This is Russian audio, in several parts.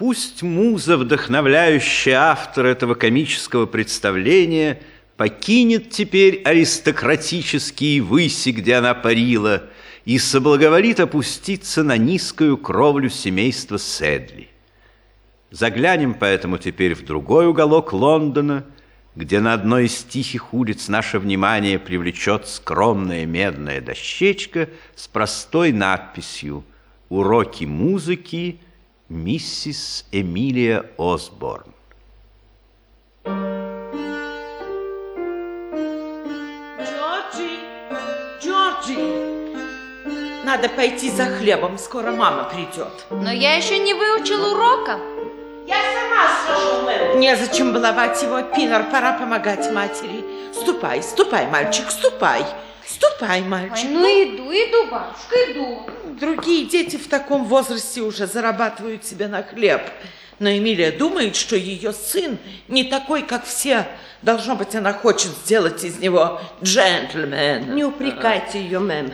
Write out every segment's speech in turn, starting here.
Пусть муза, вдохновляющая автора этого комического представления, покинет теперь аристократические выси, где она парила, и соблаговолит опуститься на низкую кровлю семейства Седли. Заглянем поэтому теперь в другой уголок Лондона, где на одной из тихих улиц наше внимание привлечет скромная медная дощечка с простой надписью «Уроки музыки миссис Эмилия Осборн». Джорджи! Джорджи! Надо пойти за хлебом, скоро мама придет. Но я еще не выучил урока. Я сама схожу, мэм. Незачем баловать его, Пинер, пора помогать матери. Ступай, ступай, мальчик, ступай. Ступай, мальчик. Ой, ну иду, иду, бабушка, иду. Другие дети в таком возрасте уже зарабатывают себе на хлеб. Но Эмилия думает, что ее сын не такой, как все. Должно быть, она хочет сделать из него джентльмена. Не упрекайте ее, мэм.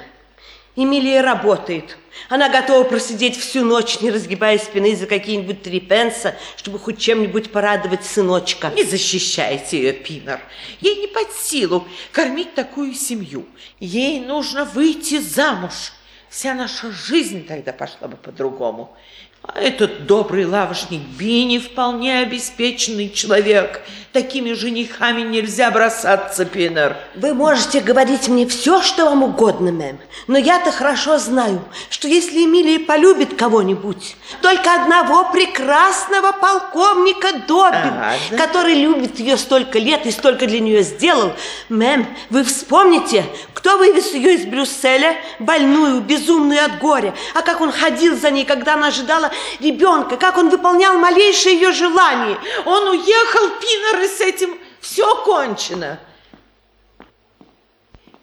Эмилия работает. Она готова просидеть всю ночь, не разгибая спины за какие-нибудь три пенса, чтобы хоть чем-нибудь порадовать сыночка. Не защищайте ее, Пинер. Ей не под силу кормить такую семью. Ей нужно выйти замуж. Вся наша жизнь тогда пошла бы по-другому. А этот добрый лавочник Бини вполне обеспеченный человек. Такими женихами нельзя бросаться, Пинер. Вы можете говорить мне все, что вам угодно, мэм. Но я-то хорошо знаю, что если Эмилия полюбит кого-нибудь, только одного прекрасного полковника Добин, А, да? который любит ее столько лет и столько для нее сделал. Мэм, вы вспомните, кто вывез ее из Брюсселя, больную, безумную от горя, а как он ходил за ней, когда она ожидала ребенка, как он выполнял малейшее ее желание. Он уехал, Пинер, и с этим все кончено.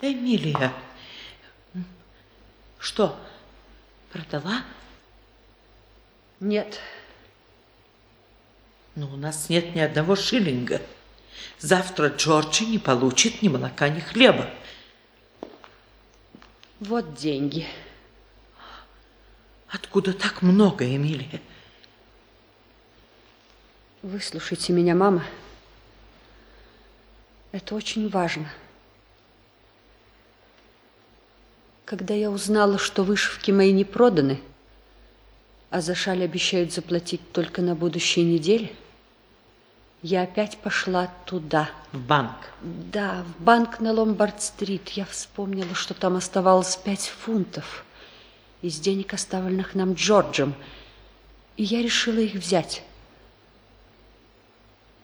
Эмилия, что, продала? Нет, Но у нас нет ни одного шиллинга. Завтра Джорджи не получит ни молока, ни хлеба. вот деньги. Откуда так много, Эмилия? Выслушайте меня, мама. Это очень важно. Когда я узнала, что вышивки мои не проданы, а за шаль обещают заплатить только на будущей неделе, я опять пошла туда. В банк. Да, в банк на Ломбард-стрит. Я вспомнила, что там оставалось пять фунтов из денег, оставленных нам Джорджем, и я решила их взять.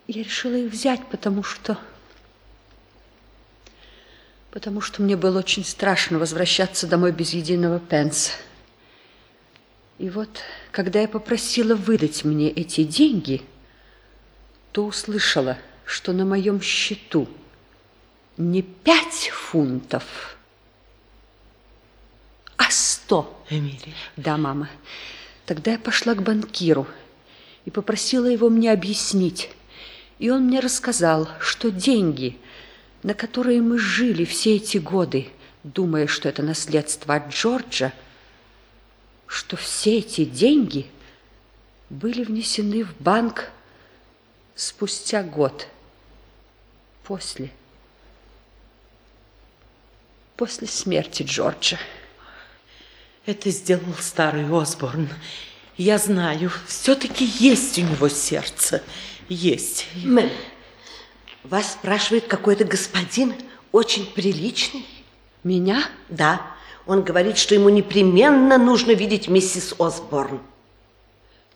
Я решила их взять, потому что... Потому что мне было очень страшно возвращаться домой без единого пенса. И вот, когда я попросила выдать мне эти деньги, то услышала, что на моем счету не пять фунтов, а сто. Эмилия. Да, мама. Тогда я пошла к банкиру и попросила его мне объяснить. И он мне рассказал, что деньги, на которые мы жили все эти годы, думая, что это наследство от Джорджа, что все эти деньги были внесены в банк спустя год, после, после смерти Джорджа. Это сделал старый Осборн. Я знаю, все-таки есть у него сердце. Есть. Мэм, вас спрашивает какой-то господин, очень приличный. Меня? Да, он говорит, что ему непременно нужно видеть миссис Осборн.